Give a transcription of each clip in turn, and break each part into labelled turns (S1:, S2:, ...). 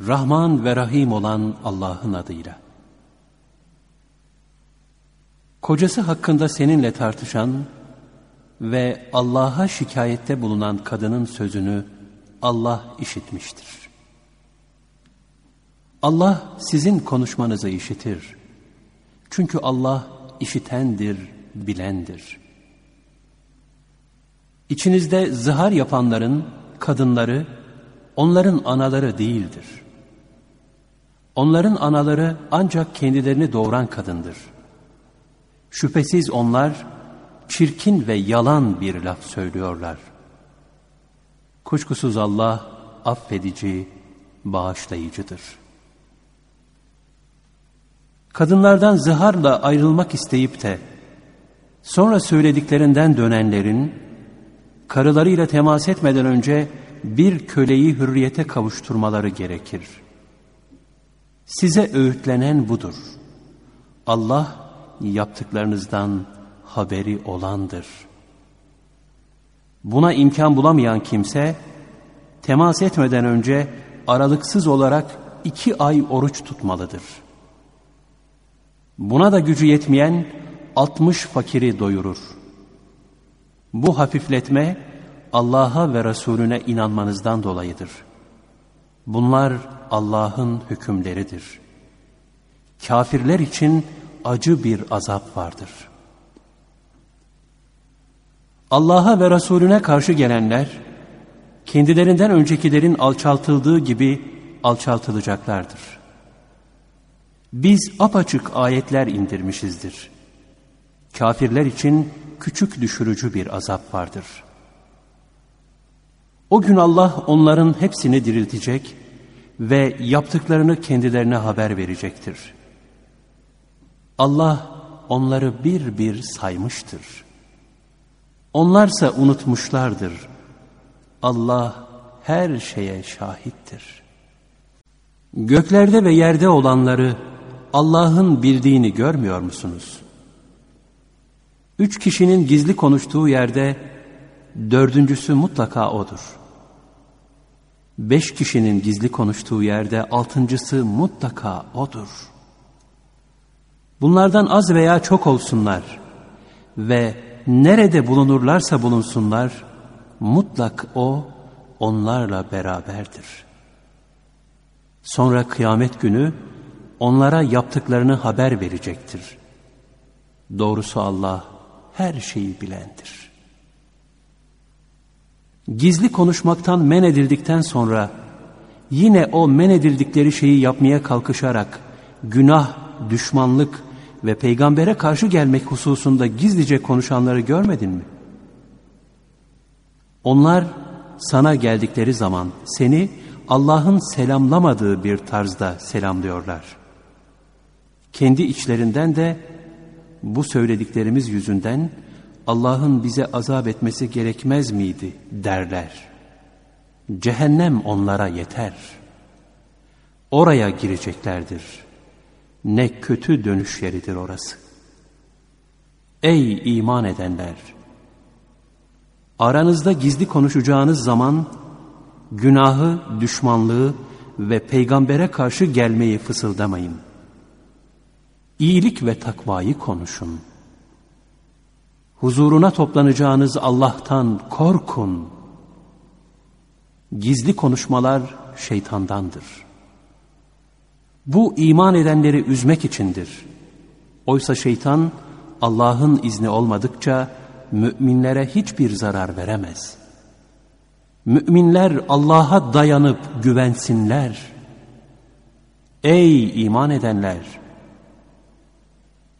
S1: Rahman ve Rahim olan Allah'ın adıyla. Kocası hakkında seninle tartışan ve Allah'a şikayette bulunan kadının sözünü Allah işitmiştir. Allah sizin konuşmanızı işitir. Çünkü Allah işitendir, bilendir. İçinizde zihar yapanların, kadınları, onların anaları değildir. Onların anaları ancak kendilerini doğuran kadındır. Şüphesiz onlar çirkin ve yalan bir laf söylüyorlar. Kuşkusuz Allah affedici, bağışlayıcıdır. Kadınlardan zıharla ayrılmak isteyip de sonra söylediklerinden dönenlerin karılarıyla temas etmeden önce bir köleyi hürriyete kavuşturmaları gerekir. Size öğütlenen budur. Allah yaptıklarınızdan haberi olandır. Buna imkan bulamayan kimse, temas etmeden önce aralıksız olarak iki ay oruç tutmalıdır. Buna da gücü yetmeyen altmış fakiri doyurur. Bu hafifletme Allah'a ve Resulüne inanmanızdan dolayıdır. Bunlar Allah'ın hükümleridir. Kafirler için acı bir azap vardır.'' Allah'a ve Resulüne karşı gelenler, kendilerinden öncekilerin alçaltıldığı gibi alçaltılacaklardır. Biz apaçık ayetler indirmişizdir. Kafirler için küçük düşürücü bir azap vardır. O gün Allah onların hepsini diriltecek ve yaptıklarını kendilerine haber verecektir. Allah onları bir bir saymıştır. Onlarsa unutmuşlardır. Allah her şeye şahittir. Göklerde ve yerde olanları Allah'ın bildiğini görmüyor musunuz? Üç kişinin gizli konuştuğu yerde dördüncüsü mutlaka odur. Beş kişinin gizli konuştuğu yerde altıncısı mutlaka odur. Bunlardan az veya çok olsunlar ve nerede bulunurlarsa bulunsunlar, mutlak O onlarla beraberdir. Sonra kıyamet günü onlara yaptıklarını haber verecektir. Doğrusu Allah her şeyi bilendir. Gizli konuşmaktan men edildikten sonra yine o men edildikleri şeyi yapmaya kalkışarak günah, düşmanlık ve peygambere karşı gelmek hususunda gizlice konuşanları görmedin mi? Onlar sana geldikleri zaman seni Allah'ın selamlamadığı bir tarzda selamlıyorlar. Kendi içlerinden de bu söylediklerimiz yüzünden Allah'ın bize azap etmesi gerekmez miydi derler. Cehennem onlara yeter. Oraya gireceklerdir.'' Ne kötü dönüş yeridir orası. Ey iman edenler! Aranızda gizli konuşacağınız zaman günahı, düşmanlığı ve peygambere karşı gelmeyi fısıldamayın. İyilik ve takvayı konuşun. Huzuruna toplanacağınız Allah'tan korkun. Gizli konuşmalar şeytandandır.'' Bu iman edenleri üzmek içindir. Oysa şeytan Allah'ın izni olmadıkça müminlere hiçbir zarar veremez. Müminler Allah'a dayanıp güvensinler. Ey iman edenler!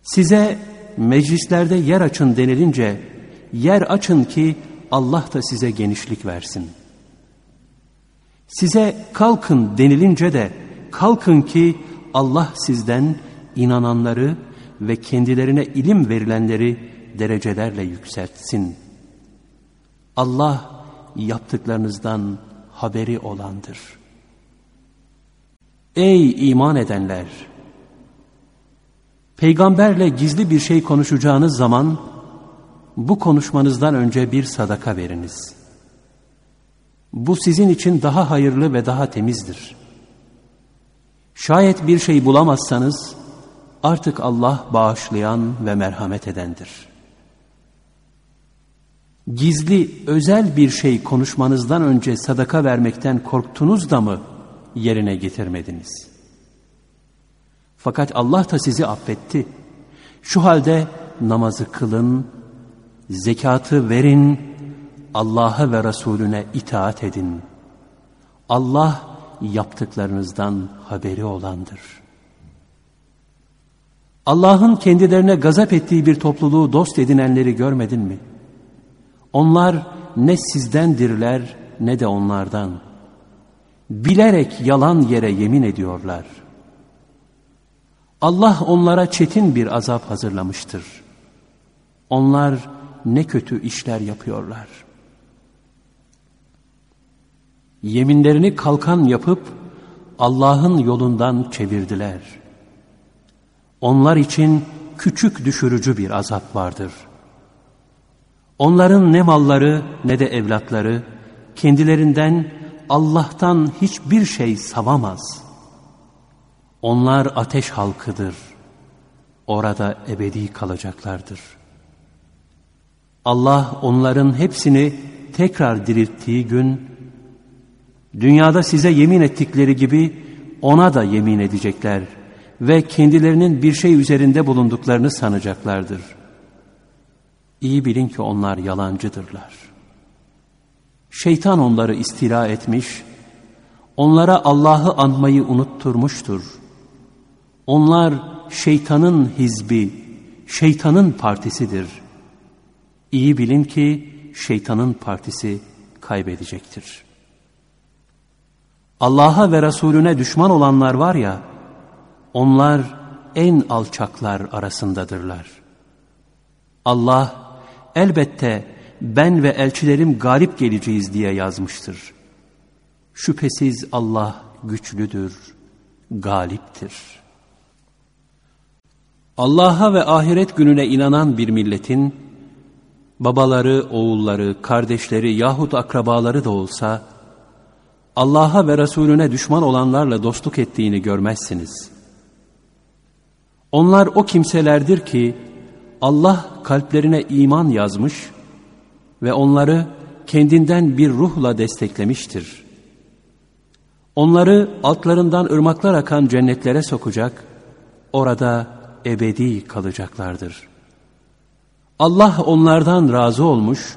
S1: Size meclislerde yer açın denilince yer açın ki Allah da size genişlik versin. Size kalkın denilince de Kalkın ki Allah sizden inananları ve kendilerine ilim verilenleri derecelerle yükseltsin. Allah yaptıklarınızdan haberi olandır. Ey iman edenler! Peygamberle gizli bir şey konuşacağınız zaman bu konuşmanızdan önce bir sadaka veriniz. Bu sizin için daha hayırlı ve daha temizdir.'' Şayet bir şey bulamazsanız artık Allah bağışlayan ve merhamet edendir. Gizli, özel bir şey konuşmanızdan önce sadaka vermekten korktunuz da mı yerine getirmediniz? Fakat Allah da sizi affetti. Şu halde namazı kılın, zekatı verin, Allah'a ve Resulüne itaat edin. Allah yaptıklarınızdan haberi olandır. Allah'ın kendilerine gazap ettiği bir topluluğu dost edinenleri görmedin mi? Onlar ne sizdendirler ne de onlardan. Bilerek yalan yere yemin ediyorlar. Allah onlara çetin bir azap hazırlamıştır. Onlar ne kötü işler yapıyorlar. Yeminlerini kalkan yapıp Allah'ın yolundan çevirdiler. Onlar için küçük düşürücü bir azap vardır. Onların ne malları ne de evlatları kendilerinden Allah'tan hiçbir şey savamaz. Onlar ateş halkıdır. Orada ebedi kalacaklardır. Allah onların hepsini tekrar dirilttiği gün, dünyada size yemin ettikleri gibi ona da yemin edecekler ve kendilerinin bir şey üzerinde bulunduklarını sanacaklardır. İyi bilin ki onlar yalancıdırlar. Şeytan onları istila etmiş, onlara Allah'ı anmayı unutturmuştur. Onlar şeytanın hizbi, şeytanın partisidir. İyi bilin ki şeytanın partisi kaybedecektir. Allah'a ve Resulüne düşman olanlar var ya, onlar en alçaklar arasındadırlar. Allah elbette ben ve elçilerim galip geleceğiz diye yazmıştır. Şüphesiz Allah güçlüdür, galiptir. Allah'a ve ahiret gününe inanan bir milletin, babaları, oğulları, kardeşleri yahut akrabaları da olsa, Allah'a ve Resulüne düşman olanlarla dostluk ettiğini görmezsiniz. Onlar o kimselerdir ki, Allah kalplerine iman yazmış ve onları kendinden bir ruhla desteklemiştir. Onları altlarından ırmaklar akan cennetlere sokacak, orada ebedi kalacaklardır. Allah onlardan razı olmuş,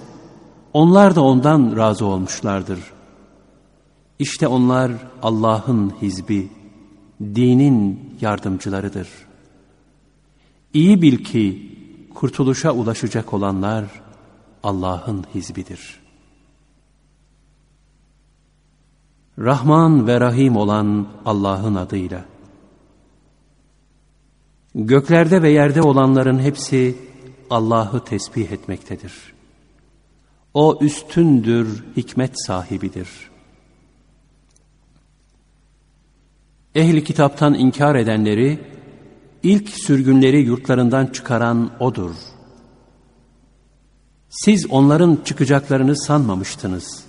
S1: onlar da ondan razı olmuşlardır. İşte onlar Allah'ın hizbi, dinin yardımcılarıdır. İyi bil ki kurtuluşa ulaşacak olanlar Allah'ın hizbidir. Rahman ve Rahim olan Allah'ın adıyla. Göklerde ve yerde olanların hepsi Allah'ı tesbih etmektedir. O üstündür, hikmet sahibidir. Ehli kitaptan inkar edenleri, ilk sürgünleri yurtlarından çıkaran O'dur. Siz onların çıkacaklarını sanmamıştınız.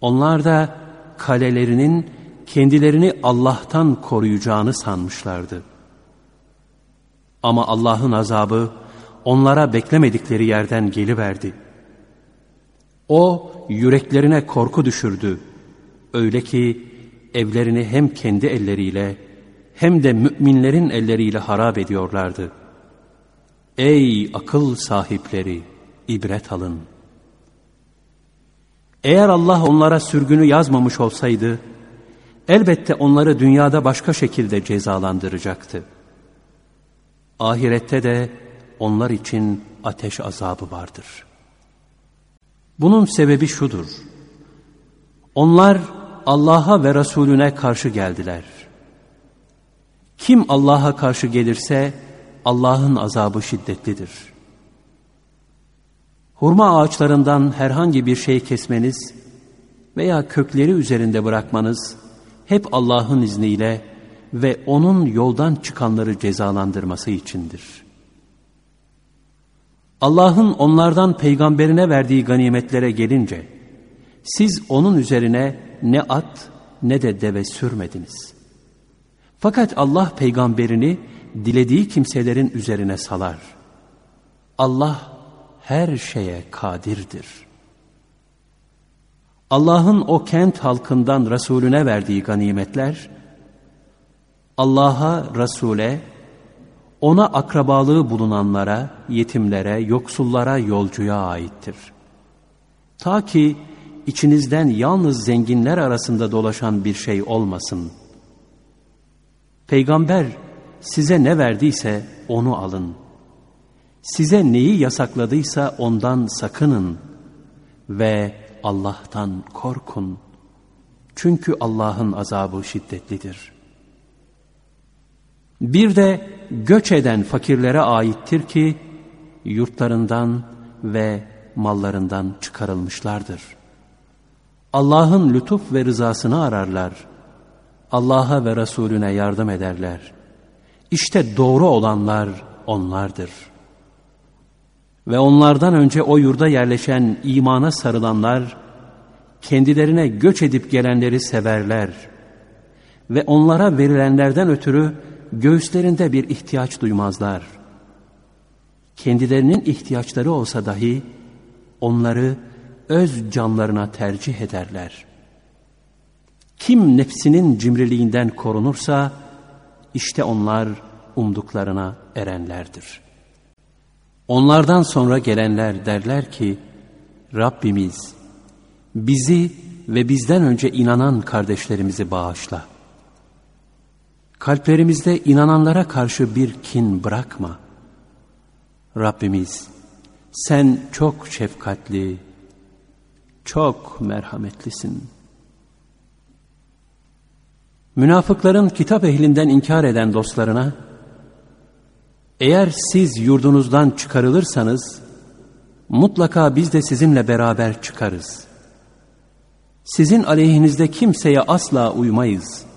S1: Onlar da kalelerinin kendilerini Allah'tan koruyacağını sanmışlardı. Ama Allah'ın azabı onlara beklemedikleri yerden geliverdi. O yüreklerine korku düşürdü. Öyle ki evlerini hem kendi elleriyle hem de müminlerin elleriyle harap ediyorlardı. Ey akıl sahipleri! ibret alın. Eğer Allah onlara sürgünü yazmamış olsaydı, elbette onları dünyada başka şekilde cezalandıracaktı. Ahirette de onlar için ateş azabı vardır. Bunun sebebi şudur. Onlar Allah'a ve Resulüne karşı geldiler. Kim Allah'a karşı gelirse Allah'ın azabı şiddetlidir.'' Hurma ağaçlarından herhangi bir şey kesmeniz veya kökleri üzerinde bırakmanız hep Allah'ın izniyle ve O'nun yoldan çıkanları cezalandırması içindir. Allah'ın onlardan peygamberine verdiği ganimetlere gelince, siz onun üzerine ne at ne de deve sürmediniz. Fakat Allah peygamberini dilediği kimselerin üzerine salar. Allah her şeye kadirdir. Allah'ın o kent halkından Resulüne verdiği ganimetler, Allah'a, Resul'e, ona akrabalığı bulunanlara, yetimlere, yoksullara, yolcuya aittir. Ta ki içinizden yalnız zenginler arasında dolaşan bir şey olmasın. Peygamber size ne verdiyse onu alın. Size neyi yasakladıysa ondan sakının ve Allah'tan korkun. Çünkü Allah'ın azabı şiddetlidir. Bir de göç eden fakirlere aittir ki yurtlarından ve mallarından çıkarılmışlardır. Allah'ın lütuf ve rızasını ararlar. Allah'a ve Resulüne yardım ederler. İşte doğru olanlar onlardır. Ve onlardan önce o yurda yerleşen imana sarılanlar, kendilerine göç edip gelenleri severler. Ve onlara verilenlerden ötürü göğüslerinde bir ihtiyaç duymazlar. Kendilerinin ihtiyaçları olsa dahi onları öz canlarına tercih ederler. Kim nefsinin cimriliğinden korunursa işte onlar umduklarına erenlerdir. Onlardan sonra gelenler derler ki Rabbimiz bizi ve bizden önce inanan kardeşlerimizi bağışla. Kalplerimizde inananlara karşı bir kin bırakma. Rabbimiz sen çok şefkatli, çok merhametlisin. Münafıkların kitap ehlinden inkar eden dostlarına, eğer siz yurdunuzdan çıkarılırsanız, mutlaka biz de sizinle beraber çıkarız. Sizin aleyhinizde kimseye asla uymayız.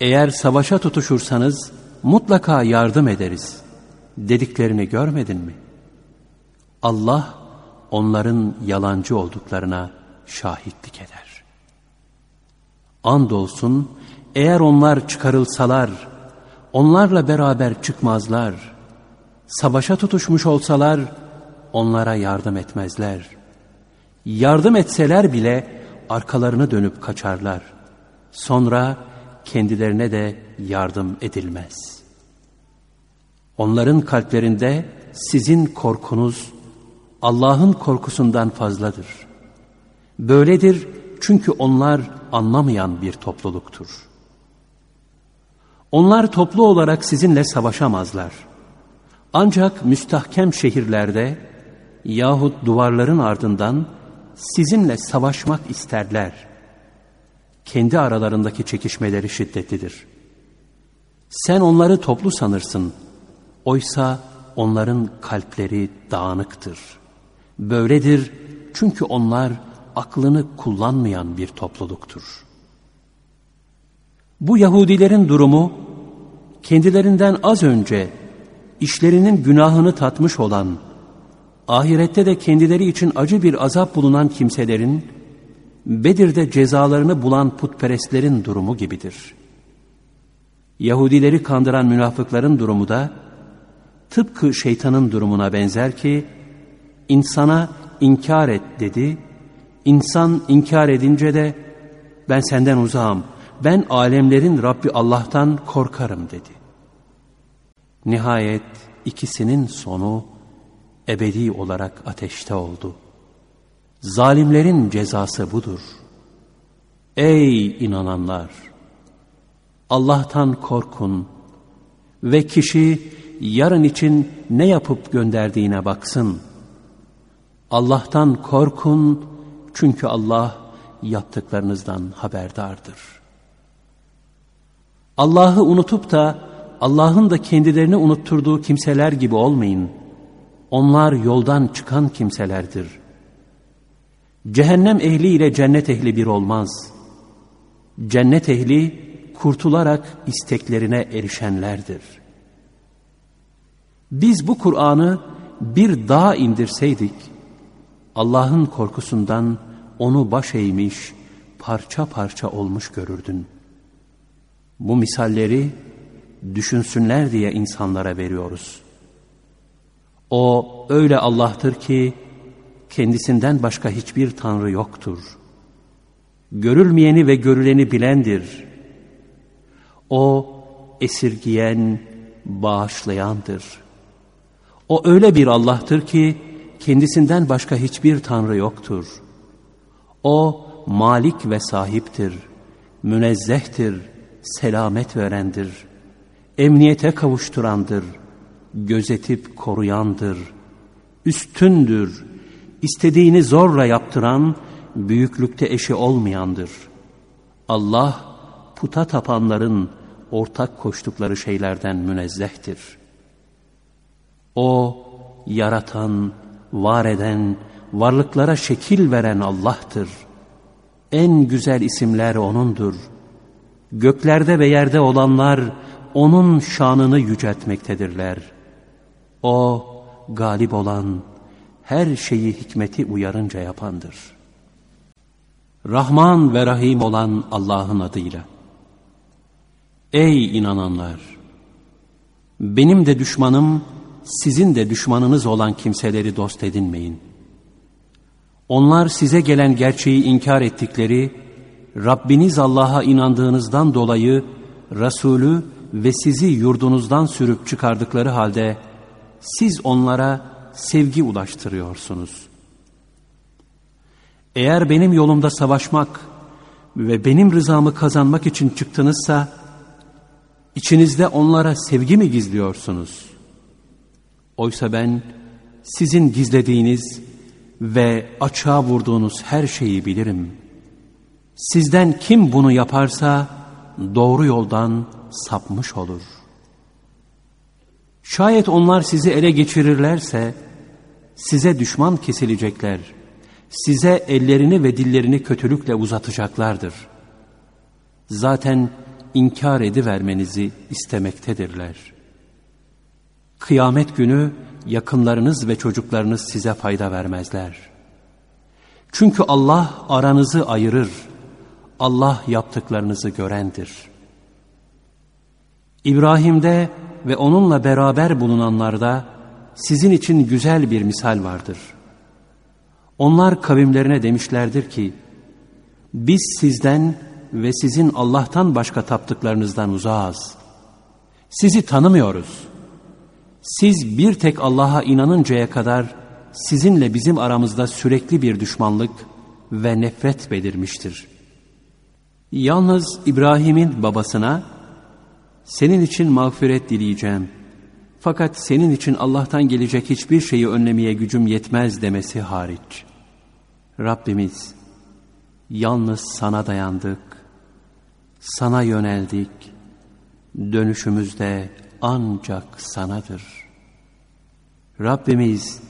S1: Eğer savaşa tutuşursanız, mutlaka yardım ederiz. Dediklerini görmedin mi? Allah, onların yalancı olduklarına şahitlik eder. Andolsun eğer onlar çıkarılsalar, onlarla beraber çıkmazlar. Savaşa tutuşmuş olsalar, onlara yardım etmezler. Yardım etseler bile arkalarını dönüp kaçarlar. Sonra kendilerine de yardım edilmez. Onların kalplerinde sizin korkunuz Allah'ın korkusundan fazladır. Böyledir çünkü onlar anlamayan bir topluluktur. Onlar toplu olarak sizinle savaşamazlar. Ancak müstahkem şehirlerde yahut duvarların ardından sizinle savaşmak isterler. Kendi aralarındaki çekişmeleri şiddetlidir. Sen onları toplu sanırsın. Oysa onların kalpleri dağınıktır.'' Böyledir çünkü onlar aklını kullanmayan bir topluluktur. Bu Yahudilerin durumu kendilerinden az önce işlerinin günahını tatmış olan, ahirette de kendileri için acı bir azap bulunan kimselerin, Bedir'de cezalarını bulan putperestlerin durumu gibidir. Yahudileri kandıran münafıkların durumu da, tıpkı şeytanın durumuna benzer ki, insana inkar et dedi. İnsan inkar edince de ben senden uzağım, ben alemlerin Rabbi Allah'tan korkarım dedi. Nihayet ikisinin sonu ebedi olarak ateşte oldu. Zalimlerin cezası budur. Ey inananlar! Allah'tan korkun ve kişi yarın için ne yapıp gönderdiğine baksın.'' Allah'tan korkun çünkü Allah yaptıklarınızdan haberdardır. Allah'ı unutup da Allah'ın da kendilerini unutturduğu kimseler gibi olmayın. Onlar yoldan çıkan kimselerdir. Cehennem ehli ile cennet ehli bir olmaz. Cennet ehli kurtularak isteklerine erişenlerdir. Biz bu Kur'an'ı bir dağ indirseydik, Allah'ın korkusundan onu baş eğmiş, parça parça olmuş görürdün. Bu misalleri düşünsünler diye insanlara veriyoruz. O öyle Allah'tır ki kendisinden başka hiçbir tanrı yoktur. Görülmeyeni ve görüleni bilendir. O esirgiyen, bağışlayandır. O öyle bir Allah'tır ki kendisinden başka hiçbir tanrı yoktur. O malik ve sahiptir, münezzehtir, selamet verendir, emniyete kavuşturandır, gözetip koruyandır, üstündür, istediğini zorla yaptıran, büyüklükte eşi olmayandır. Allah, puta tapanların ortak koştukları şeylerden münezzehtir. O, yaratan, var eden, varlıklara şekil veren Allah'tır. En güzel isimler O'nundur. Göklerde ve yerde olanlar O'nun şanını yüceltmektedirler. O, galip olan, her şeyi hikmeti uyarınca yapandır. Rahman ve Rahim olan Allah'ın adıyla. Ey inananlar! Benim de düşmanım, sizin de düşmanınız olan kimseleri dost edinmeyin. Onlar size gelen gerçeği inkar ettikleri, Rabbiniz Allah'a inandığınızdan dolayı Resulü ve sizi yurdunuzdan sürüp çıkardıkları halde siz onlara sevgi ulaştırıyorsunuz. Eğer benim yolumda savaşmak ve benim rızamı kazanmak için çıktınızsa, içinizde onlara sevgi mi gizliyorsunuz? Oysa ben sizin gizlediğiniz ve açığa vurduğunuz her şeyi bilirim. Sizden kim bunu yaparsa doğru yoldan sapmış olur. Şayet onlar sizi ele geçirirlerse size düşman kesilecekler. Size ellerini ve dillerini kötülükle uzatacaklardır. Zaten inkar edivermenizi istemektedirler. Kıyamet günü yakınlarınız ve çocuklarınız size fayda vermezler. Çünkü Allah aranızı ayırır. Allah yaptıklarınızı görendir. İbrahim'de ve onunla beraber bulunanlarda sizin için güzel bir misal vardır. Onlar kavimlerine demişlerdir ki, biz sizden ve sizin Allah'tan başka taptıklarınızdan uzağız. Sizi tanımıyoruz. Siz bir tek Allah'a inanıncaya kadar sizinle bizim aramızda sürekli bir düşmanlık ve nefret belirmiştir. Yalnız İbrahim'in babasına senin için mağfiret dileyeceğim. Fakat senin için Allah'tan gelecek hiçbir şeyi önlemeye gücüm yetmez demesi hariç. Rabbimiz yalnız sana dayandık, sana yöneldik, dönüşümüzde ancak sanadır. Rabbimiz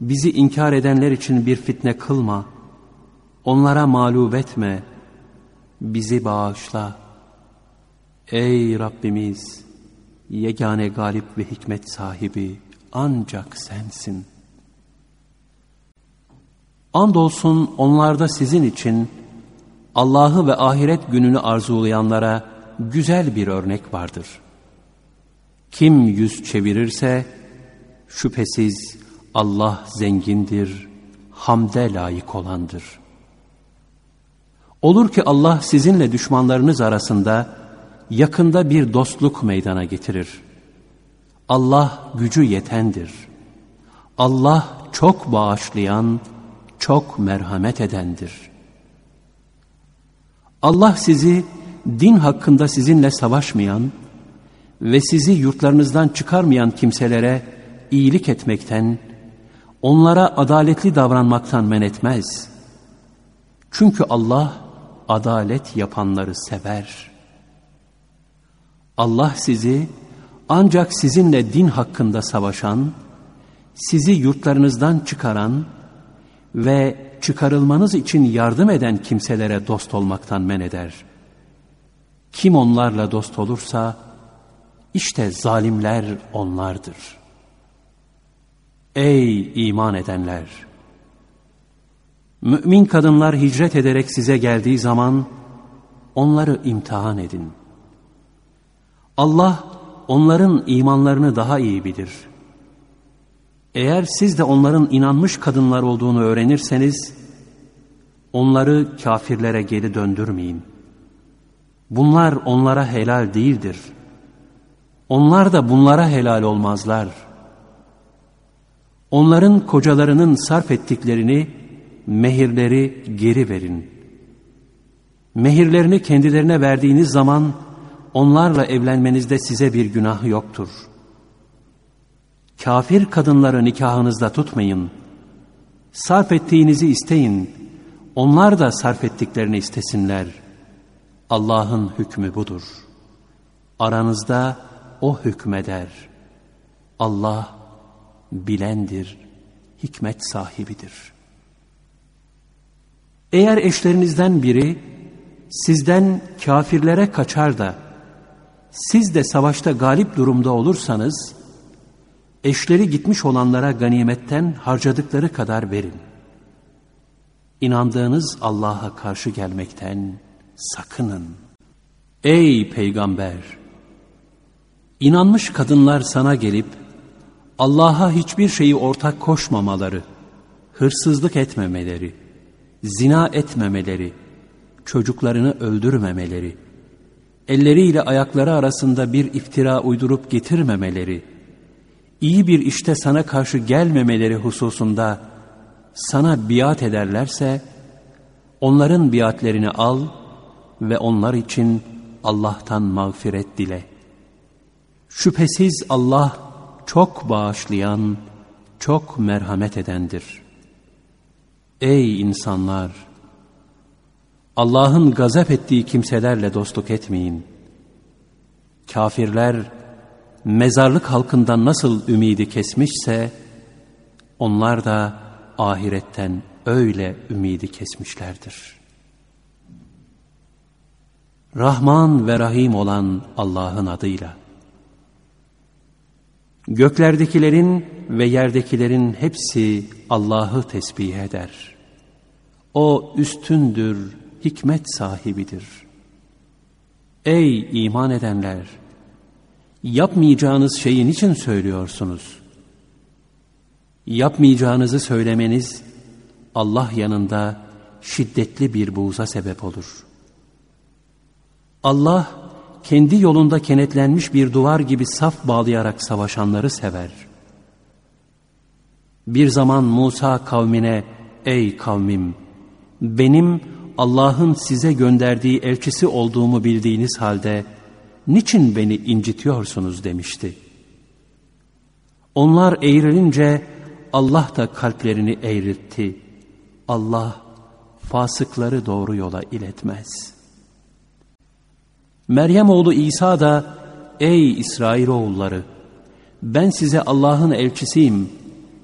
S1: bizi inkar edenler için bir fitne kılma, onlara mağlup etme, bizi bağışla. Ey Rabbimiz, yegane galip ve hikmet sahibi ancak sensin. Andolsun onlarda sizin için Allah'ı ve ahiret gününü arzulayanlara güzel bir örnek vardır.'' Kim yüz çevirirse şüphesiz Allah zengindir, hamde layık olandır. Olur ki Allah sizinle düşmanlarınız arasında yakında bir dostluk meydana getirir. Allah gücü yetendir. Allah çok bağışlayan, çok merhamet edendir. Allah sizi din hakkında sizinle savaşmayan, ve sizi yurtlarınızdan çıkarmayan kimselere iyilik etmekten, onlara adaletli davranmaktan men etmez. Çünkü Allah adalet yapanları sever. Allah sizi ancak sizinle din hakkında savaşan, sizi yurtlarınızdan çıkaran ve çıkarılmanız için yardım eden kimselere dost olmaktan men eder. Kim onlarla dost olursa, işte zalimler onlardır. Ey iman edenler! Mümin kadınlar hicret ederek size geldiği zaman onları imtihan edin. Allah onların imanlarını daha iyi bilir. Eğer siz de onların inanmış kadınlar olduğunu öğrenirseniz, onları kafirlere geri döndürmeyin. Bunlar onlara helal değildir. Onlar da bunlara helal olmazlar. Onların kocalarının sarf ettiklerini, mehirleri geri verin. Mehirlerini kendilerine verdiğiniz zaman, onlarla evlenmenizde size bir günah yoktur. Kafir kadınları nikahınızda tutmayın. Sarf ettiğinizi isteyin. Onlar da sarf ettiklerini istesinler. Allah'ın hükmü budur. Aranızda O hükmeder. Allah bilendir, hikmet sahibidir. Eğer eşlerinizden biri sizden kafirlere kaçar da siz de savaşta galip durumda olursanız, eşleri gitmiş olanlara ganimetten harcadıkları kadar verin. İnandığınız Allah'a karşı gelmekten sakının. Ey peygamber! İnanmış kadınlar sana gelip, Allah'a hiçbir şeyi ortak koşmamaları, hırsızlık etmemeleri, zina etmemeleri, çocuklarını öldürmemeleri, elleriyle ayakları arasında bir iftira uydurup getirmemeleri, iyi bir işte sana karşı gelmemeleri hususunda sana biat ederlerse, onların biatlerini al ve onlar için Allah'tan mağfiret dile. Şüphesiz Allah çok bağışlayan, çok merhamet edendir. Ey insanlar! Allah'ın gazap ettiği kimselerle dostluk etmeyin. Kafirler mezarlık halkından nasıl ümidi kesmişse onlar da ahiretten öyle ümidi kesmişlerdir. Rahman ve Rahim olan Allah'ın adıyla. Göklerdekilerin ve yerdekilerin hepsi Allah'ı tesbih eder. O üstündür, hikmet sahibidir. Ey iman edenler! Yapmayacağınız şeyi niçin söylüyorsunuz? Yapmayacağınızı söylemeniz Allah yanında şiddetli bir buğza sebep olur. Allah kendi yolunda kenetlenmiş bir duvar gibi saf bağlayarak savaşanları sever. Bir zaman Musa kavmine, ey kavmim, benim Allah'ın size gönderdiği elçisi olduğumu bildiğiniz halde niçin beni incitiyorsunuz demişti. Onlar eğrilince Allah da kalplerini eğritti. Allah fasıkları doğru yola iletmez. Meryem oğlu İsa da ey İsrailoğulları ben size Allah'ın elçisiyim.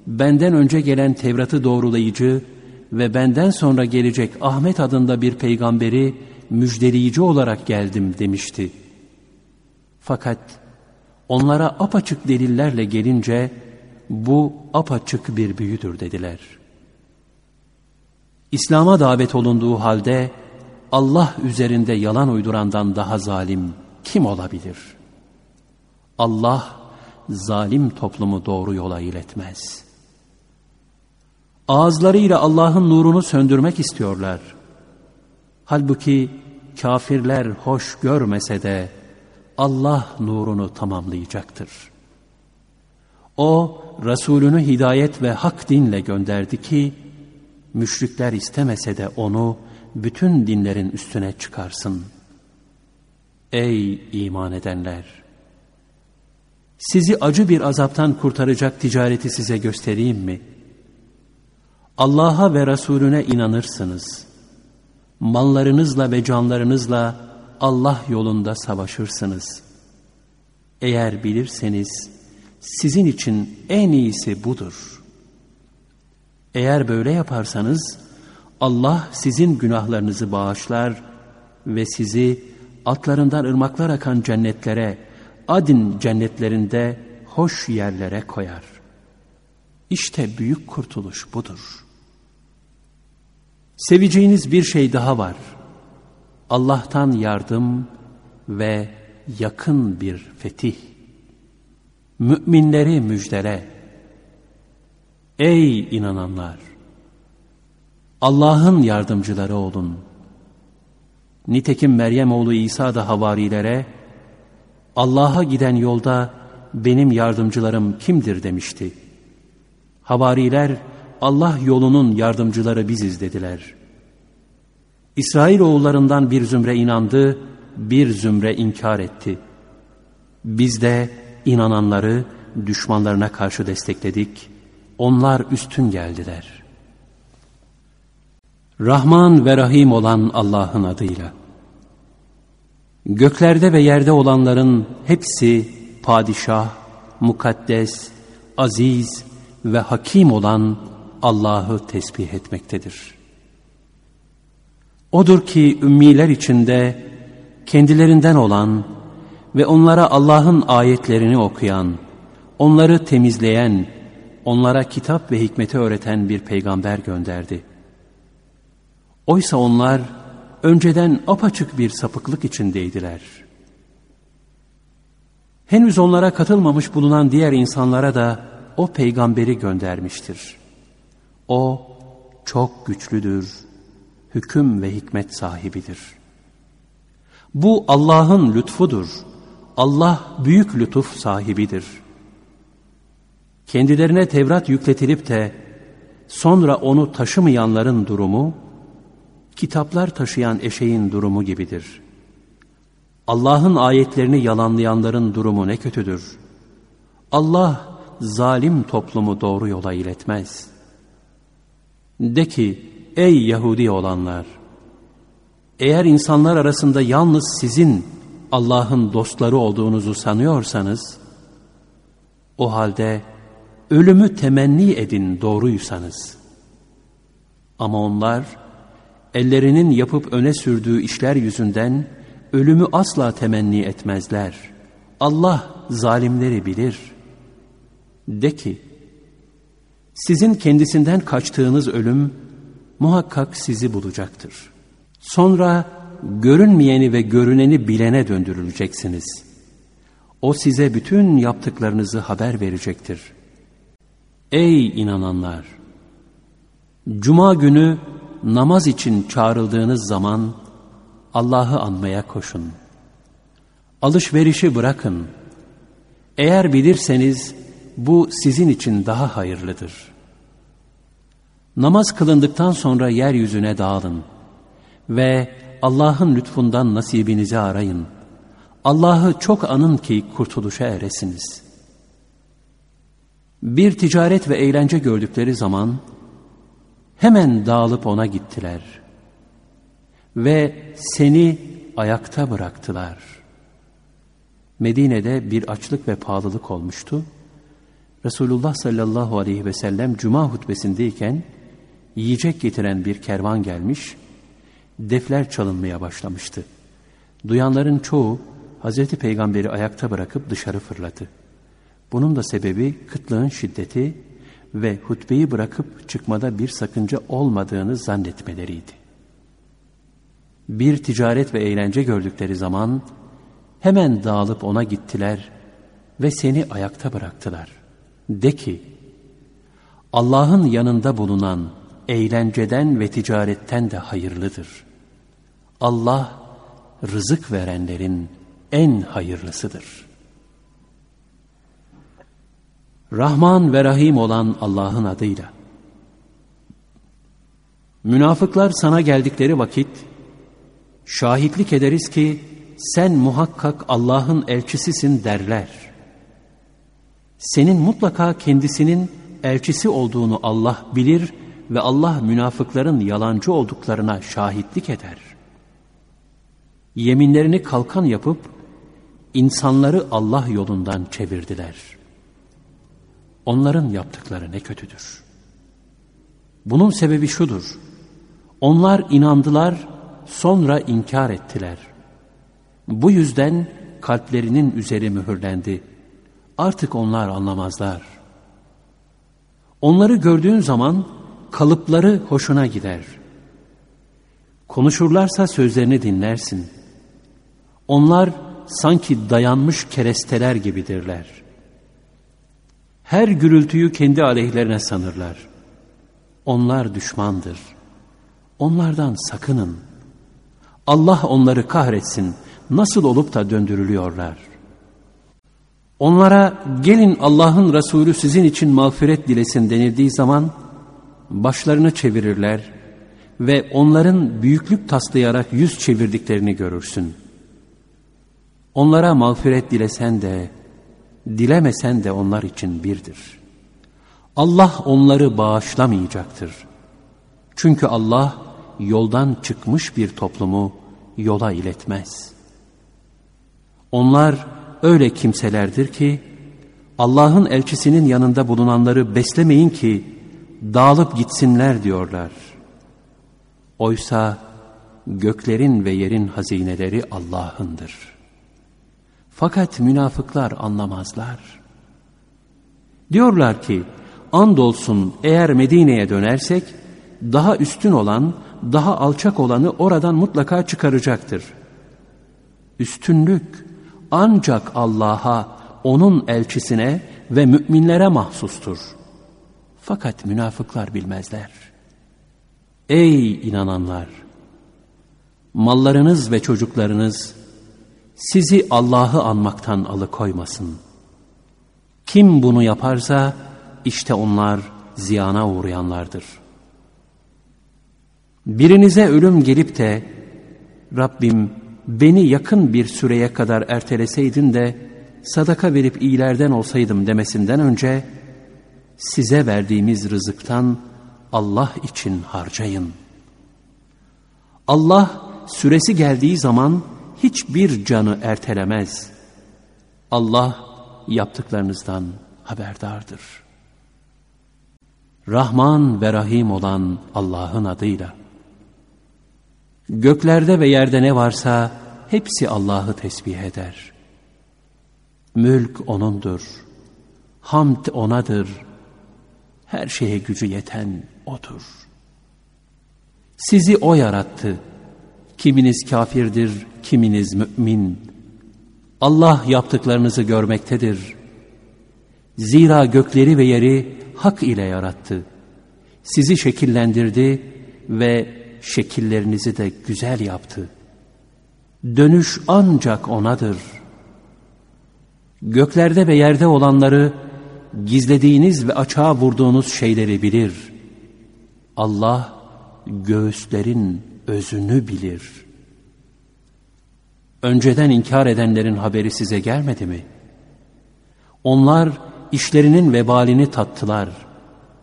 S1: Benden önce gelen Tevrat'ı doğrulayıcı ve benden sonra gelecek Ahmet adında bir peygamberi müjdeleyici olarak geldim demişti. Fakat onlara apaçık delillerle gelince bu apaçık bir büyüdür dediler. İslam'a davet olunduğu halde Allah üzerinde yalan uydurandan daha zalim kim olabilir? Allah zalim toplumu doğru yola iletmez.'' Ağızlarıyla Allah'ın nurunu söndürmek istiyorlar. Halbuki kafirler hoş görmese de Allah nurunu tamamlayacaktır. O Resulünü hidayet ve hak dinle gönderdi ki müşrikler istemese de onu bütün dinlerin üstüne çıkarsın. Ey iman edenler! Sizi acı bir azaptan kurtaracak ticareti size göstereyim mi?'' Allah'a ve Resulüne inanırsınız. Mallarınızla ve canlarınızla Allah yolunda savaşırsınız. Eğer bilirseniz sizin için en iyisi budur. Eğer böyle yaparsanız Allah sizin günahlarınızı bağışlar ve sizi atlarından ırmaklar akan cennetlere, adin cennetlerinde hoş yerlere koyar. İşte büyük kurtuluş budur.'' Seveceğiniz bir şey daha var. Allah'tan yardım ve yakın bir fetih. Müminleri müjdele. Ey inananlar! Allah'ın yardımcıları olun. Nitekim Meryem oğlu İsa da havarilere, Allah'a giden yolda benim yardımcılarım kimdir demişti. Havariler, Allah yolunun yardımcıları biziz dediler. İsrail oğullarından bir zümre inandı, bir zümre inkar etti. Biz de inananları düşmanlarına karşı destekledik. Onlar üstün geldiler. Rahman ve Rahim olan Allah'ın adıyla. Göklerde ve yerde olanların hepsi padişah, mukaddes, aziz ve hakim olan Allah'ı tesbih etmektedir. Odur ki ümmiler içinde kendilerinden olan ve onlara Allah'ın ayetlerini okuyan, onları temizleyen, onlara kitap ve hikmeti öğreten bir peygamber gönderdi. Oysa onlar önceden apaçık bir sapıklık içindeydiler. Henüz onlara katılmamış bulunan diğer insanlara da o peygamberi göndermiştir. O çok güçlüdür, hüküm ve hikmet sahibidir. Bu Allah'ın lütfudur. Allah büyük lütuf sahibidir. Kendilerine Tevrat yükletilip de sonra onu taşımayanların durumu, kitaplar taşıyan eşeğin durumu gibidir. Allah'ın ayetlerini yalanlayanların durumu ne kötüdür. Allah zalim toplumu doğru yola iletmez. De ki, ey Yahudi olanlar! Eğer insanlar arasında yalnız sizin Allah'ın dostları olduğunuzu sanıyorsanız, o halde ölümü temenni edin doğruysanız. Ama onlar, ellerinin yapıp öne sürdüğü işler yüzünden ölümü asla temenni etmezler. Allah zalimleri bilir. De ki, sizin kendisinden kaçtığınız ölüm muhakkak sizi bulacaktır. Sonra görünmeyeni ve görüneni bilene döndürüleceksiniz. O size bütün yaptıklarınızı haber verecektir. Ey inananlar! Cuma günü namaz için çağrıldığınız zaman Allah'ı anmaya koşun. Alışverişi bırakın. Eğer bilirseniz bu sizin için daha hayırlıdır. Namaz kılındıktan sonra yeryüzüne dağılın ve Allah'ın lütfundan nasibinizi arayın. Allah'ı çok anın ki kurtuluşa eresiniz. Bir ticaret ve eğlence gördükleri zaman hemen dağılıp ona gittiler. Ve seni ayakta bıraktılar. Medine'de bir açlık ve pahalılık olmuştu. Resulullah sallallahu aleyhi ve sellem cuma hutbesindeyken yiyecek getiren bir kervan gelmiş, defler çalınmaya başlamıştı. Duyanların çoğu Hazreti Peygamber'i ayakta bırakıp dışarı fırladı. Bunun da sebebi kıtlığın şiddeti ve hutbeyi bırakıp çıkmada bir sakınca olmadığını zannetmeleriydi. Bir ticaret ve eğlence gördükleri zaman hemen dağılıp ona gittiler ve seni ayakta bıraktılar. De ki, Allah'ın yanında bulunan eğlenceden ve ticaretten de hayırlıdır. Allah rızık verenlerin en hayırlısıdır. Rahman ve Rahim olan Allah'ın adıyla. Münafıklar sana geldikleri vakit şahitlik ederiz ki sen muhakkak Allah'ın elçisisin derler. Senin mutlaka kendisinin elçisi olduğunu Allah bilir ve Allah münafıkların yalancı olduklarına şahitlik eder. Yeminlerini kalkan yapıp insanları Allah yolundan çevirdiler. Onların yaptıkları ne kötüdür. Bunun sebebi şudur. Onlar inandılar, sonra inkar ettiler. Bu yüzden kalplerinin üzeri mühürlendi. Artık onlar anlamazlar. Onları gördüğün zaman kalıpları hoşuna gider. Konuşurlarsa sözlerini dinlersin. Onlar sanki dayanmış keresteler gibidirler. Her gürültüyü kendi aleyhlerine sanırlar. Onlar düşmandır. Onlardan sakının. Allah onları kahretsin. Nasıl olup da döndürülüyorlar. Onlara gelin Allah'ın Resulü sizin için mağfiret dilesin denildiği zaman başlarını çevirirler ve onların büyüklük taslayarak yüz çevirdiklerini görürsün. Onlara mağfiret dilesen de, dilemesen de onlar için birdir. Allah onları bağışlamayacaktır. Çünkü Allah yoldan çıkmış bir toplumu yola iletmez. Onlar öyle kimselerdir ki, Allah'ın elçisinin yanında bulunanları beslemeyin ki, dağılıp gitsinler diyorlar. Oysa göklerin ve yerin hazineleri Allah'ındır. Fakat münafıklar anlamazlar. Diyorlar ki, andolsun eğer Medine'ye dönersek, daha üstün olan, daha alçak olanı oradan mutlaka çıkaracaktır. Üstünlük ancak Allah'a, onun elçisine ve müminlere mahsustur.'' Fakat münafıklar bilmezler. Ey inananlar! Mallarınız ve çocuklarınız sizi Allah'ı anmaktan alıkoymasın. Kim bunu yaparsa işte onlar ziyana uğrayanlardır. Birinize ölüm gelip de Rabbim beni yakın bir süreye kadar erteleseydin de sadaka verip iyilerden olsaydım demesinden önce size verdiğimiz rızıktan Allah için harcayın. Allah süresi geldiği zaman hiçbir canı ertelemez. Allah yaptıklarınızdan haberdardır. Rahman ve Rahim olan Allah'ın adıyla. Göklerde ve yerde ne varsa hepsi Allah'ı tesbih eder. Mülk O'nundur. Hamd O'nadır her şeye gücü yeten O'dur. Sizi O yarattı. Kiminiz kafirdir, kiminiz mümin. Allah yaptıklarınızı görmektedir. Zira gökleri ve yeri hak ile yarattı. Sizi şekillendirdi ve şekillerinizi de güzel yaptı. Dönüş ancak O'nadır. Göklerde ve yerde olanları gizlediğiniz ve açığa vurduğunuz şeyleri bilir. Allah göğüslerin özünü bilir. Önceden inkar edenlerin haberi size gelmedi mi? Onlar işlerinin vebalini tattılar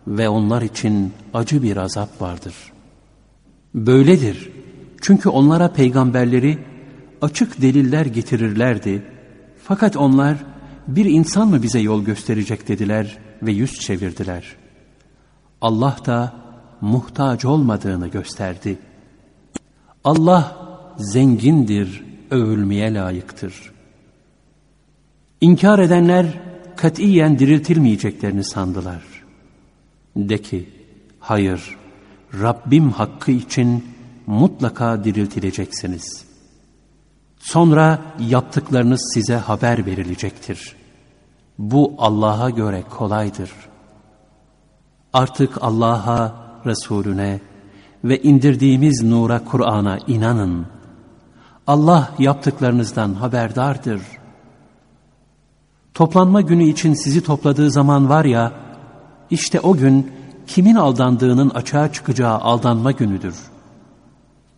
S1: ve onlar için acı bir azap vardır. Böyledir. Çünkü onlara peygamberleri açık deliller getirirlerdi. Fakat onlar bir insan mı bize yol gösterecek dediler ve yüz çevirdiler. Allah da muhtaç olmadığını gösterdi. Allah zengindir, övülmeye layıktır. İnkar edenler katiyen diriltilmeyeceklerini sandılar. De ki, hayır, Rabbim hakkı için mutlaka diriltileceksiniz. Sonra yaptıklarınız size haber verilecektir. Bu Allah'a göre kolaydır. Artık Allah'a, Resulüne ve indirdiğimiz nura Kur'an'a inanın. Allah yaptıklarınızdan haberdardır. Toplanma günü için sizi topladığı zaman var ya, işte o gün kimin aldandığının açığa çıkacağı aldanma günüdür.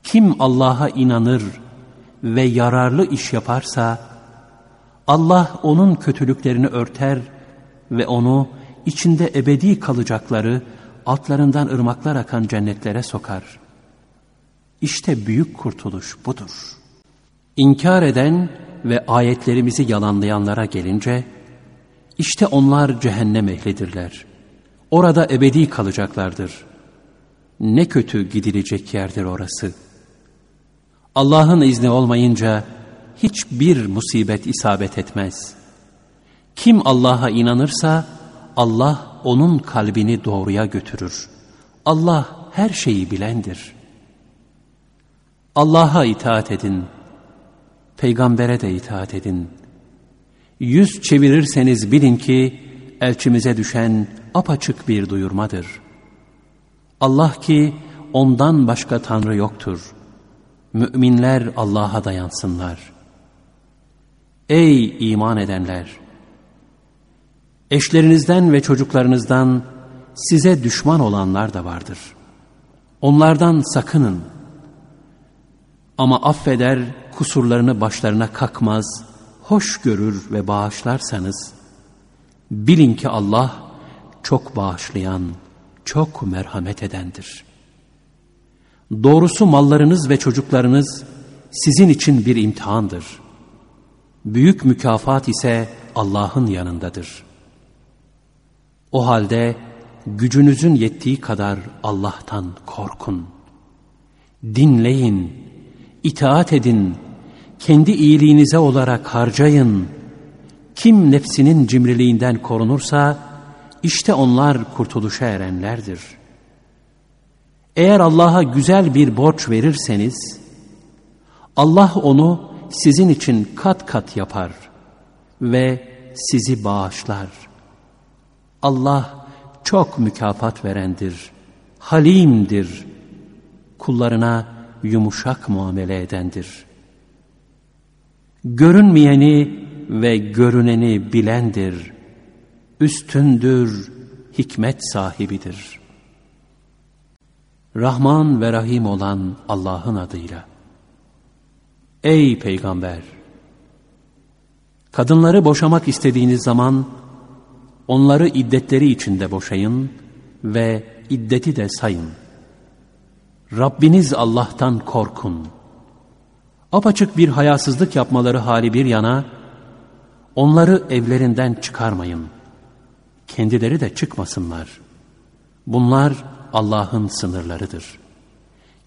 S1: Kim Allah'a inanır ve yararlı iş yaparsa, Allah onun kötülüklerini örter ve onu içinde ebedi kalacakları altlarından ırmaklar akan cennetlere sokar. İşte büyük kurtuluş budur. İnkar eden ve ayetlerimizi yalanlayanlara gelince, işte onlar cehennem ehlidirler. Orada ebedi kalacaklardır. Ne kötü gidilecek yerdir orası. Allah'ın izni olmayınca, hiçbir musibet isabet etmez. Kim Allah'a inanırsa Allah onun kalbini doğruya götürür. Allah her şeyi bilendir. Allah'a itaat edin. peygambere de itaat edin. Yüz çevirirseniz bilin ki elçimize düşen apaçık bir duyurmadır. Allah ki ondan başka Tanrı yoktur. Müminler Allah'a dayansınlar. Ey iman edenler! Eşlerinizden ve çocuklarınızdan size düşman olanlar da vardır. Onlardan sakının. Ama affeder, kusurlarını başlarına kakmaz, hoş görür ve bağışlarsanız, bilin ki Allah çok bağışlayan, çok merhamet edendir. Doğrusu mallarınız ve çocuklarınız sizin için bir imtihandır. Büyük mükafat ise Allah'ın yanındadır. O halde gücünüzün yettiği kadar Allah'tan korkun. Dinleyin, itaat edin, kendi iyiliğinize olarak harcayın. Kim nefsinin cimriliğinden korunursa, işte onlar kurtuluşa erenlerdir. Eğer Allah'a güzel bir borç verirseniz, Allah onu sizin için kat kat yapar ve sizi bağışlar. Allah çok mükafat verendir, halimdir, kullarına yumuşak muamele edendir. Görünmeyeni ve görüneni bilendir, üstündür, hikmet sahibidir. Rahman ve Rahim olan Allah'ın adıyla. Ey Peygamber! Kadınları boşamak istediğiniz zaman onları iddetleri içinde boşayın ve iddeti de sayın. Rabbiniz Allah'tan korkun. Apaçık bir hayasızlık yapmaları hali bir yana, onları evlerinden çıkarmayın. Kendileri de çıkmasınlar. Bunlar Allah'ın sınırlarıdır.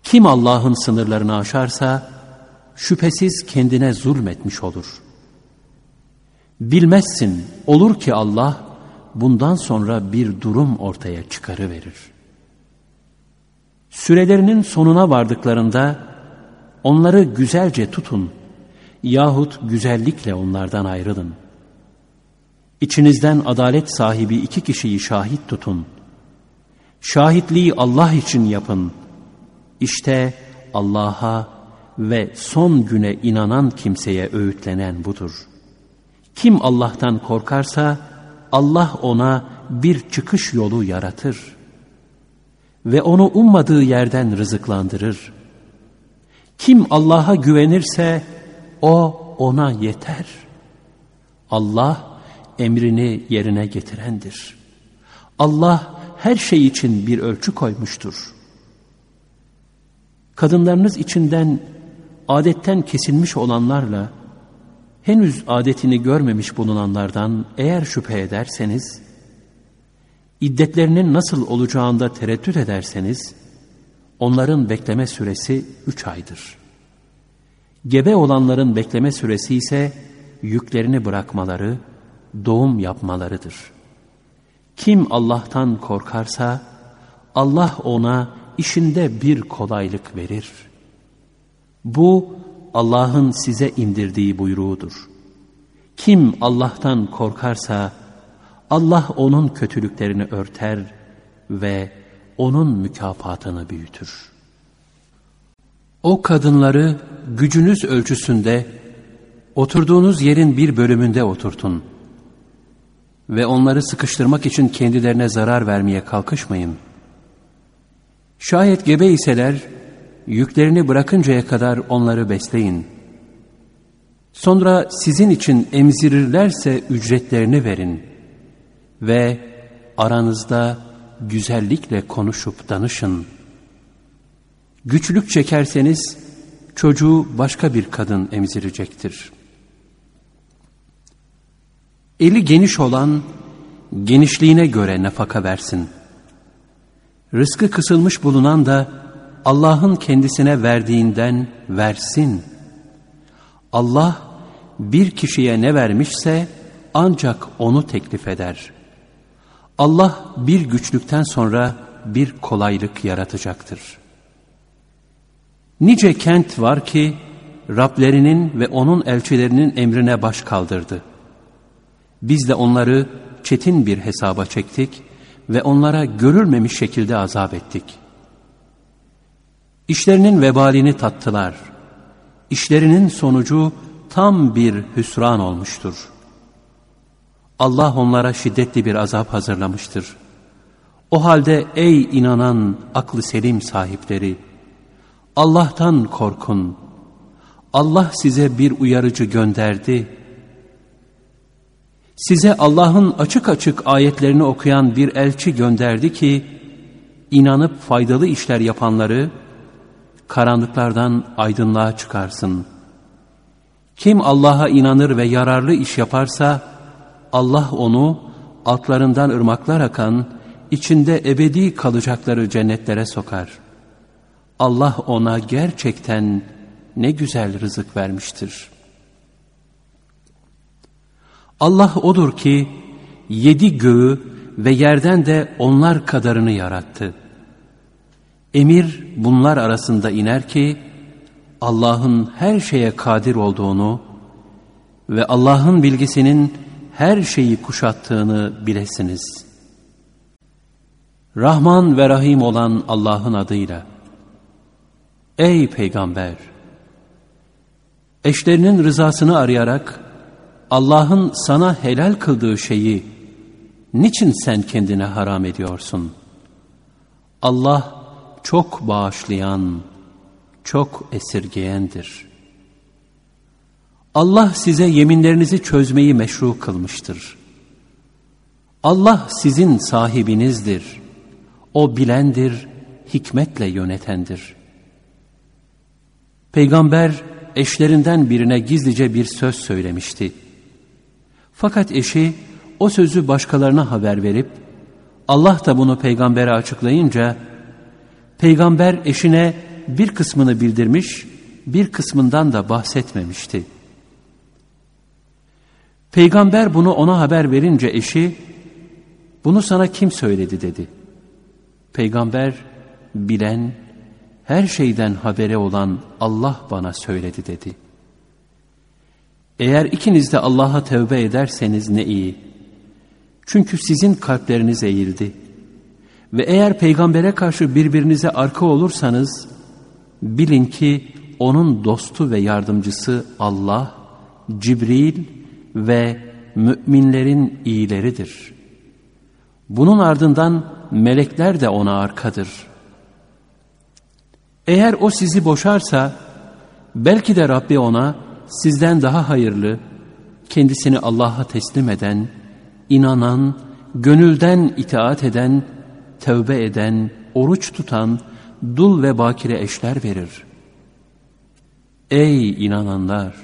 S1: Kim Allah'ın sınırlarını aşarsa, şüphesiz kendine zulmetmiş olur. Bilmezsin, olur ki Allah, bundan sonra bir durum ortaya çıkarıverir. Sürelerinin sonuna vardıklarında onları güzelce tutun yahut güzellikle onlardan ayrılın. İçinizden adalet sahibi iki kişiyi şahit tutun. Şahitliği Allah için yapın. İşte Allah'a ve son güne inanan kimseye öğütlenen budur. Kim Allah'tan korkarsa, Allah ona bir çıkış yolu yaratır ve onu ummadığı yerden rızıklandırır. Kim Allah'a güvenirse o ona yeter. Allah emrini yerine getirendir. Allah her şey için bir ölçü koymuştur. Kadınlarınız içinden adetten kesilmiş olanlarla henüz adetini görmemiş bulunanlardan eğer şüphe ederseniz, iddetlerinin nasıl olacağında tereddüt ederseniz, onların bekleme süresi üç aydır. Gebe olanların bekleme süresi ise yüklerini bırakmaları, doğum yapmalarıdır. Kim Allah'tan korkarsa, Allah ona işinde bir kolaylık verir. Bu, Allah'ın size indirdiği buyruğudur. Kim Allah'tan korkarsa Allah onun kötülüklerini örter ve onun mükafatını büyütür. O kadınları gücünüz ölçüsünde oturduğunuz yerin bir bölümünde oturtun ve onları sıkıştırmak için kendilerine zarar vermeye kalkışmayın. Şayet gebe iseler yüklerini bırakıncaya kadar onları besleyin. Sonra sizin için emzirirlerse ücretlerini verin ve aranızda güzellikle konuşup danışın. Güçlük çekerseniz çocuğu başka bir kadın emzirecektir. Eli geniş olan genişliğine göre nafaka versin. Rızkı kısılmış bulunan da Allah'ın kendisine verdiğinden versin. Allah bir kişiye ne vermişse ancak onu teklif eder. Allah bir güçlükten sonra bir kolaylık yaratacaktır. Nice kent var ki Rablerinin ve onun elçilerinin emrine baş kaldırdı. Biz de onları çetin bir hesaba çektik ve onlara görülmemiş şekilde azap ettik. İşlerinin vebalini tattılar. İşlerinin sonucu tam bir hüsran olmuştur. Allah onlara şiddetli bir azap hazırlamıştır. O halde ey inanan aklı selim sahipleri, Allah'tan korkun. Allah size bir uyarıcı gönderdi. Size Allah'ın açık açık ayetlerini okuyan bir elçi gönderdi ki, inanıp faydalı işler yapanları, karanlıklardan aydınlığa çıkarsın. Kim Allah'a inanır ve yararlı iş yaparsa, Allah onu altlarından ırmaklar akan, içinde ebedi kalacakları cennetlere sokar. Allah ona gerçekten ne güzel rızık vermiştir. Allah odur ki yedi göğü ve yerden de onlar kadarını yarattı. Emir bunlar arasında iner ki Allah'ın her şeye kadir olduğunu ve Allah'ın bilgisinin her şeyi kuşattığını bilesiniz. Rahman ve Rahim olan Allah'ın adıyla. Ey Peygamber! Eşlerinin rızasını arayarak Allah'ın sana helal kıldığı şeyi niçin sen kendine haram ediyorsun? Allah çok bağışlayan, çok esirgeyendir. Allah size yeminlerinizi çözmeyi meşru kılmıştır. Allah sizin sahibinizdir. O bilendir, hikmetle yönetendir. Peygamber eşlerinden birine gizlice bir söz söylemişti. Fakat eşi o sözü başkalarına haber verip Allah da bunu peygambere açıklayınca peygamber eşine bir kısmını bildirmiş, bir kısmından da bahsetmemişti. Peygamber bunu ona haber verince eşi, bunu sana kim söyledi dedi. Peygamber, bilen, her şeyden habere olan Allah bana söyledi dedi. Eğer ikiniz de Allah'a tevbe ederseniz ne iyi. Çünkü sizin kalpleriniz eğildi. Ve eğer peygambere karşı birbirinize arka olursanız, bilin ki onun dostu ve yardımcısı Allah, Cibril ve müminlerin iyileridir. Bunun ardından melekler de ona arkadır. Eğer o sizi boşarsa, belki de Rabbi ona sizden daha hayırlı, kendisini Allah'a teslim eden, inanan, gönülden itaat eden, tövbe eden, oruç tutan, dul ve bakire eşler verir. Ey inananlar!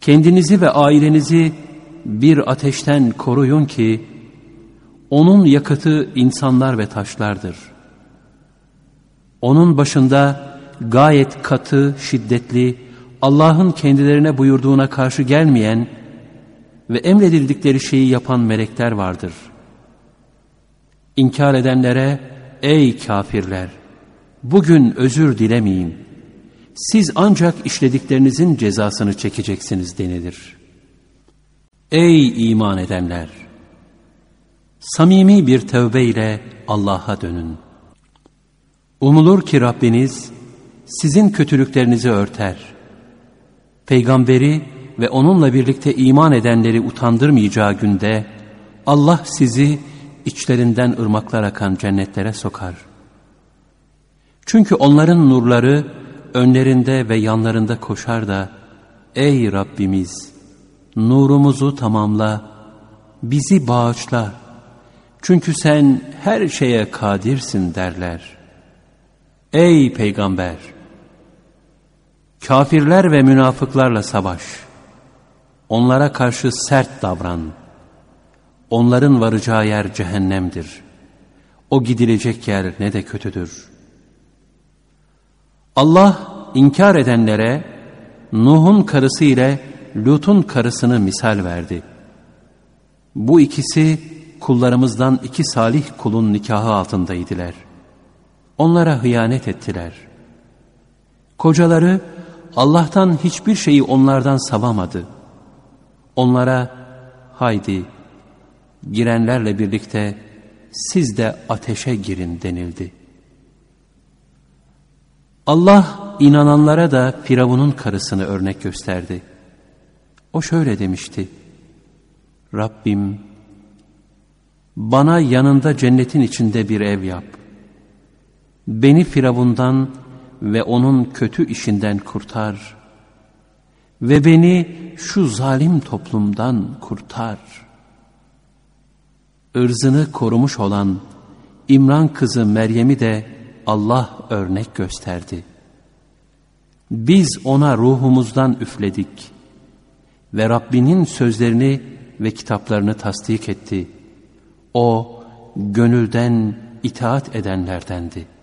S1: Kendinizi ve ailenizi bir ateşten koruyun ki, onun yakıtı insanlar ve taşlardır. Onun başında gayet katı, şiddetli, Allah'ın kendilerine buyurduğuna karşı gelmeyen ve emredildikleri şeyi yapan melekler vardır. İnkar edenlere, ey kafirler, bugün özür dilemeyin. Siz ancak işlediklerinizin cezasını çekeceksiniz denilir. Ey iman edenler! Samimi bir tövbe ile Allah'a dönün. Umulur ki Rabbiniz sizin kötülüklerinizi örter. Peygamberi ve onunla birlikte iman edenleri utandırmayacağı günde Allah sizi içlerinden ırmaklar akan cennetlere sokar. Çünkü onların nurları önlerinde ve yanlarında koşar da Ey Rabbimiz nurumuzu tamamla, bizi bağışla. Çünkü sen her şeye kadirsin derler. Ey Peygamber! Kafirler ve münafıklarla savaş. Onlara karşı sert davran. Onların varacağı yer cehennemdir. O gidilecek yer ne de kötüdür. Allah inkar edenlere Nuh'un karısı ile Lut'un karısını misal verdi. Bu ikisi kullarımızdan iki salih kulun nikahı altındaydılar. Onlara hıyanet ettiler. Kocaları Allah'tan hiçbir şeyi onlardan savamadı. Onlara haydi girenlerle birlikte siz de ateşe girin denildi. Allah inananlara da Firavun'un karısını örnek gösterdi. O şöyle demişti. Rabbim bana yanında cennetin içinde bir ev yap. Beni Firavundan ve onun kötü işinden kurtar. Ve beni şu zalim toplumdan kurtar. Irzını korumuş olan İmran kızı Meryem'i de Allah örnek gösterdi. Biz ona ruhumuzdan üfledik ve Rabbinin sözlerini ve kitaplarını tasdik etti. O gönülden itaat edenlerdendi.''